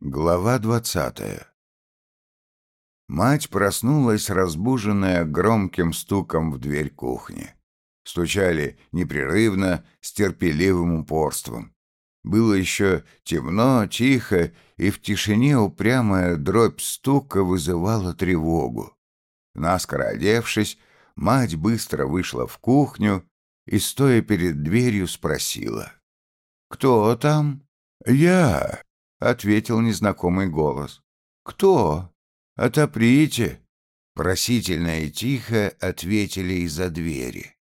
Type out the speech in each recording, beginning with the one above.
Глава двадцатая Мать проснулась, разбуженная громким стуком в дверь кухни. Стучали непрерывно, с терпеливым упорством. Было еще темно, тихо, и в тишине упрямая дробь стука вызывала тревогу. Наскоро одевшись, мать быстро вышла в кухню и, стоя перед дверью, спросила. «Кто там?» «Я», — ответил незнакомый голос. «Кто? Отоприте!» Просительно и тихо ответили из-за двери.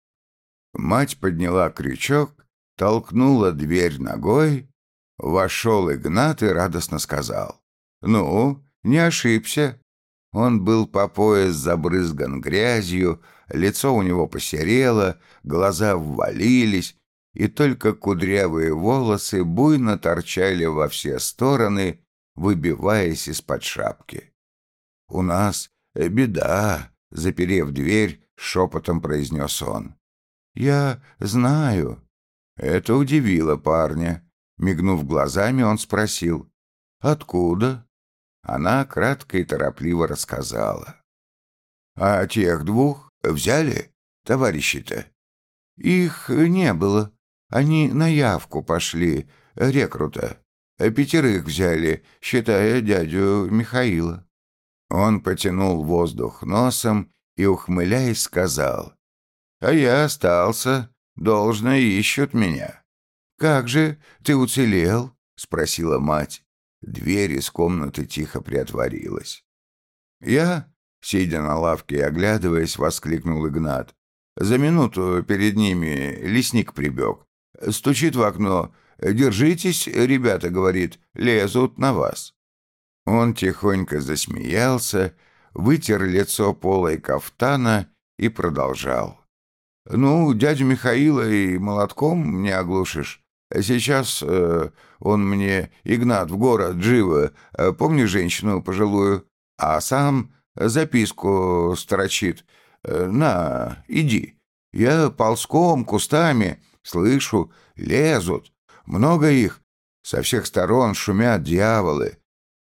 Мать подняла крючок, толкнула дверь ногой, вошел Игнат и радостно сказал. «Ну, не ошибся». Он был по пояс забрызган грязью, лицо у него посерело, глаза ввалились, и только кудрявые волосы буйно торчали во все стороны, выбиваясь из-под шапки. «У нас беда», — заперев дверь, шепотом произнес он. «Я знаю». Это удивило парня. Мигнув глазами, он спросил. «Откуда?» Она кратко и торопливо рассказала. «А тех двух взяли, товарищи-то?» «Их не было», они на явку пошли, рекрута. Пятерых взяли, считая дядю Михаила». Он потянул воздух носом и, ухмыляясь, сказал. «А я остался. Должно ищут меня». «Как же, ты уцелел?» — спросила мать. Дверь из комнаты тихо приотворилась. «Я?» — сидя на лавке и оглядываясь, воскликнул Игнат. За минуту перед ними лесник прибег. Стучит в окно. «Держитесь, ребята», — говорит, — «лезут на вас». Он тихонько засмеялся, вытер лицо полой кафтана и продолжал. «Ну, дядю Михаила и молотком не оглушишь. Сейчас э, он мне, Игнат, в город, живо, э, помни женщину пожилую, а сам записку строчит. Э, на, иди. Я ползком, кустами, Слышу, лезут. Много их. Со всех сторон шумят дьяволы.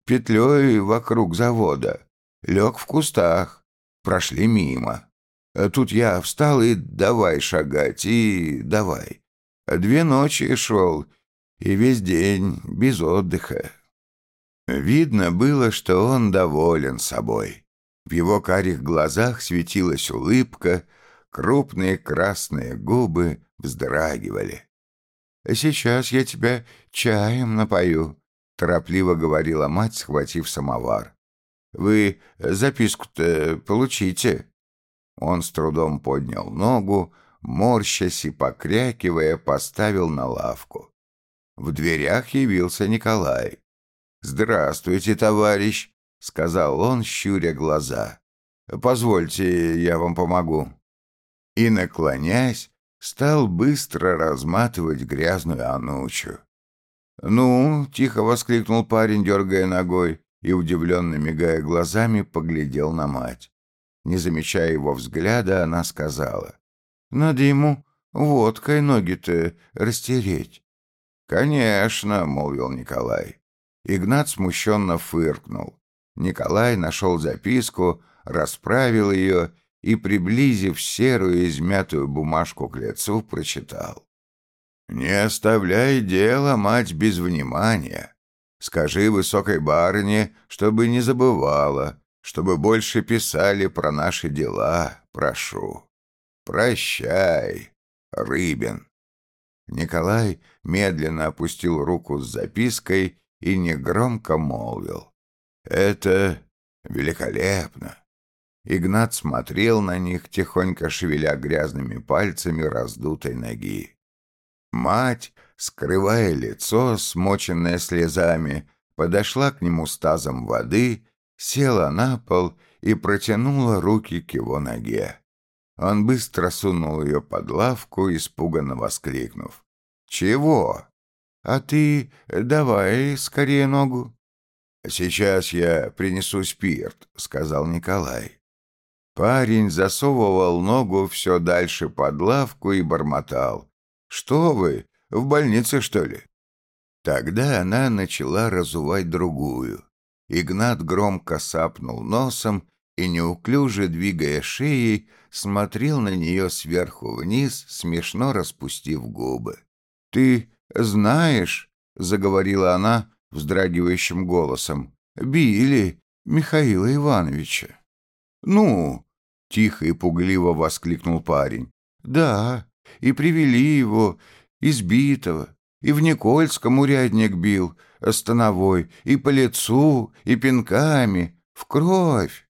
Петлей вокруг завода. Лег в кустах. Прошли мимо. А тут я встал и давай шагать, и давай. Две ночи шел, и весь день без отдыха. Видно было, что он доволен собой. В его карих глазах светилась улыбка, крупные красные губы вздрагивали. «Сейчас я тебя чаем напою», — торопливо говорила мать, схватив самовар. «Вы записку-то получите». Он с трудом поднял ногу, морщась и покрякивая, поставил на лавку. В дверях явился Николай. «Здравствуйте, товарищ», — сказал он, щуря глаза. «Позвольте, я вам помогу». И, наклонясь, стал быстро разматывать грязную анучу. «Ну!» — тихо воскликнул парень, дергая ногой, и, удивленно мигая глазами, поглядел на мать. Не замечая его взгляда, она сказала. «Надо ему водкой ноги-то растереть». «Конечно», — молвил Николай. Игнат смущенно фыркнул. Николай нашел записку, расправил ее и, приблизив серую измятую бумажку к лицу, прочитал. «Не оставляй дело, мать, без внимания. Скажи высокой барыне, чтобы не забывала, чтобы больше писали про наши дела, прошу. Прощай, Рыбин». Николай медленно опустил руку с запиской и негромко молвил. «Это великолепно. Игнат смотрел на них, тихонько шевеля грязными пальцами раздутой ноги. Мать, скрывая лицо, смоченное слезами, подошла к нему с тазом воды, села на пол и протянула руки к его ноге. Он быстро сунул ее под лавку, испуганно воскликнув. «Чего? А ты давай скорее ногу». «Сейчас я принесу спирт», — сказал Николай. Парень засовывал ногу все дальше под лавку и бормотал. «Что вы, в больнице, что ли?» Тогда она начала разувать другую. Игнат громко сапнул носом и, неуклюже двигая шеей, смотрел на нее сверху вниз, смешно распустив губы. «Ты знаешь», — заговорила она вздрагивающим голосом, — «били Михаила Ивановича». «Ну?» — тихо и пугливо воскликнул парень. «Да, и привели его, избитого, и в Никольском урядник бил, становой, и по лицу, и пинками, в кровь.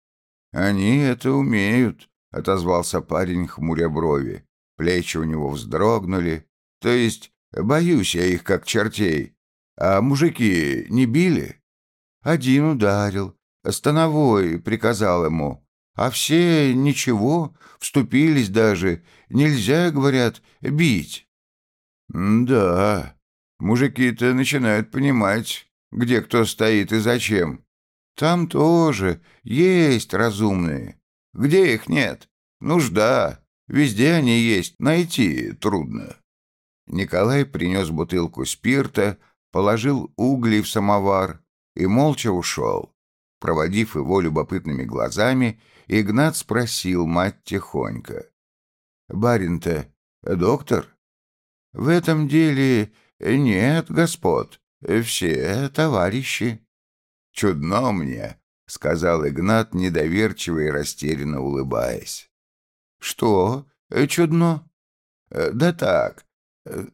Они это умеют, — отозвался парень, хмуря брови. Плечи у него вздрогнули. То есть, боюсь я их, как чертей. А мужики не били? Один ударил, становой приказал ему. А все ничего, вступились даже. Нельзя, говорят, бить. «Да, мужики-то начинают понимать, где кто стоит и зачем. Там тоже есть разумные. Где их нет? Нужда. Везде они есть, найти трудно». Николай принес бутылку спирта, положил угли в самовар и молча ушел. Проводив его любопытными глазами, Игнат спросил мать тихонько. «Барин-то доктор?» В этом деле нет господ, все товарищи. Чудно мне, — сказал Игнат, недоверчиво и растерянно улыбаясь. «Что чудно?» «Да так.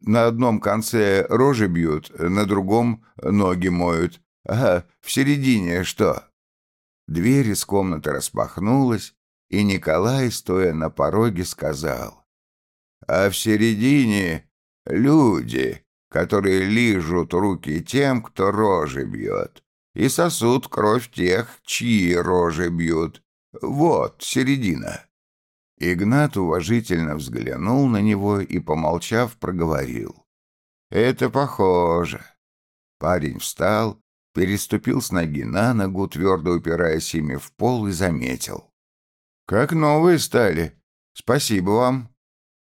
На одном конце рожи бьют, на другом ноги моют. А в середине что?» Дверь из комнаты распахнулась, и Николай, стоя на пороге, сказал. «А в середине Люди, которые лижут руки тем, кто рожи бьет, и сосут кровь тех, чьи рожи бьют. Вот середина». Игнат уважительно взглянул на него и, помолчав, проговорил. «Это похоже». Парень встал, переступил с ноги на ногу, твердо упираясь ими в пол, и заметил. «Как новые стали. Спасибо вам.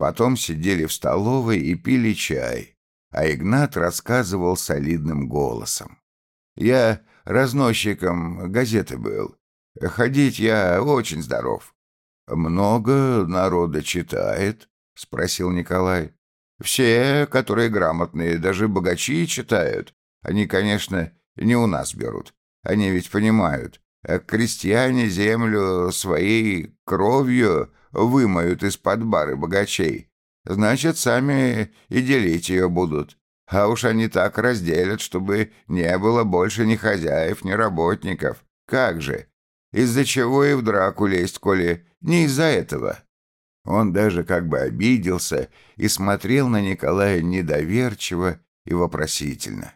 Потом сидели в столовой и пили чай, а Игнат рассказывал солидным голосом. «Я разносчиком газеты был. Ходить я очень здоров». «Много народа читает?» — спросил Николай. «Все, которые грамотные, даже богачи читают. Они, конечно, не у нас берут. Они ведь понимают. А крестьяне землю своей кровью вымоют из-под бары богачей, значит, сами и делить ее будут. А уж они так разделят, чтобы не было больше ни хозяев, ни работников. Как же? Из-за чего и в драку лезть, коли не из-за этого?» Он даже как бы обиделся и смотрел на Николая недоверчиво и вопросительно.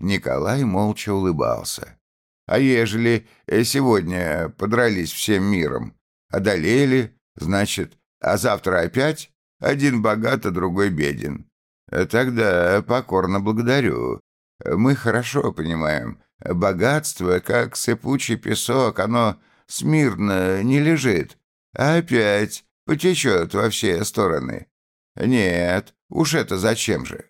Николай молча улыбался. «А ежели сегодня подрались всем миром, одолели, Значит, а завтра опять? Один богат, а другой беден. Тогда покорно благодарю. Мы хорошо понимаем, богатство, как сыпучий песок, оно смирно не лежит, а опять потечет во все стороны. Нет, уж это зачем же?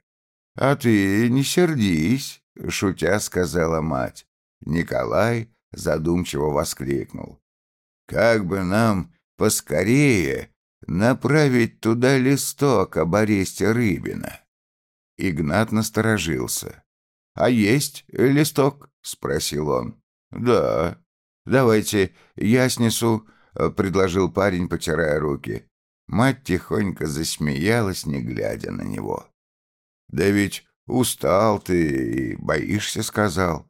А ты не сердись, шутя сказала мать. Николай задумчиво воскликнул. Как бы нам поскорее направить туда листок об аресте Рыбина. Игнат насторожился. «А есть листок?» — спросил он. «Да. Давайте я снесу», — предложил парень, потирая руки. Мать тихонько засмеялась, не глядя на него. «Да ведь устал ты и боишься», — сказал.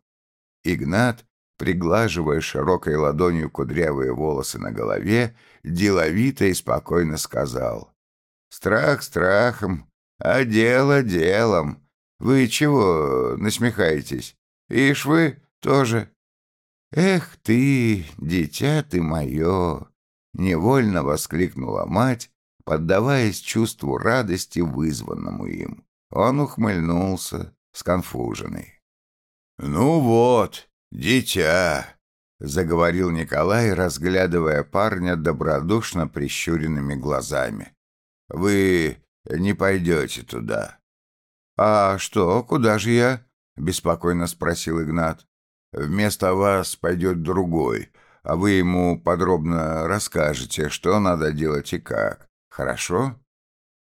Игнат приглаживая широкой ладонью кудрявые волосы на голове, деловито и спокойно сказал. «Страх страхом, а дело делом. Вы чего насмехаетесь? Ишь вы тоже». «Эх ты, дитя ты мое!» — невольно воскликнула мать, поддаваясь чувству радости, вызванному им. Он ухмыльнулся, сконфуженный. «Ну вот, «Дитя!» — заговорил Николай, разглядывая парня добродушно прищуренными глазами. «Вы не пойдете туда». «А что, куда же я?» беспокойно спросил Игнат. «Вместо вас пойдет другой, а вы ему подробно расскажете, что надо делать и как. Хорошо?»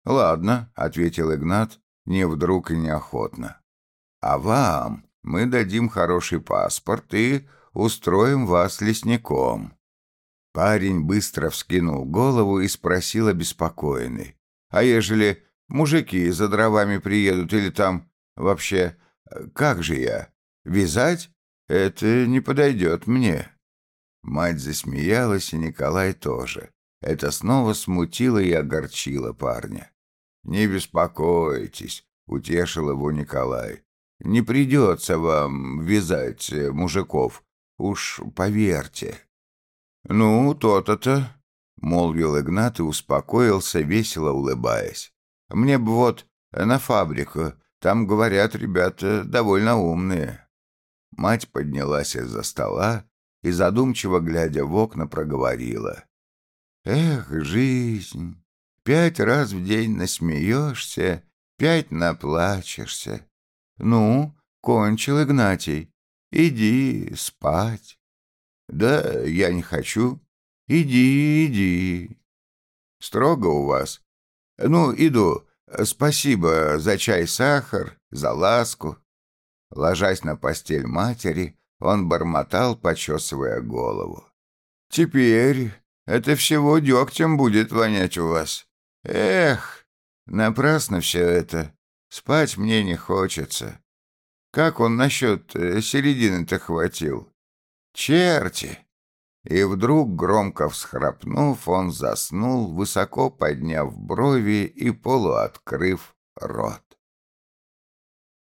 «Ладно», — ответил Игнат, не вдруг и неохотно. «А вам мы дадим хороший паспорт и устроим вас лесником». Парень быстро вскинул голову и спросил обеспокоенный. «А ежели мужики за дровами приедут или там вообще, как же я? Вязать? Это не подойдет мне». Мать засмеялась, и Николай тоже. Это снова смутило и огорчило парня. «Не беспокойтесь», — утешил его Николай. «Не придется вам вязать мужиков, уж поверьте». «Ну, то-то-то», — молвил Игнат и успокоился, весело улыбаясь. «Мне бы вот на фабрику, там, говорят, ребята довольно умные». Мать поднялась из-за стола и, задумчиво глядя в окна, проговорила. «Эх, жизнь! Пять раз в день насмеешься, пять наплачешься. Ну, кончил Игнатий, иди спать». «Да я не хочу». «Иди, иди». «Строго у вас?» «Ну, иду. Спасибо за чай-сахар, за ласку». Ложась на постель матери, он бормотал, почесывая голову. «Теперь это всего дегтем будет вонять у вас. Эх, напрасно все это. Спать мне не хочется. Как он насчет э, середины-то хватил? «Черти!» И вдруг, громко всхрапнув, он заснул, высоко подняв брови и полуоткрыв рот.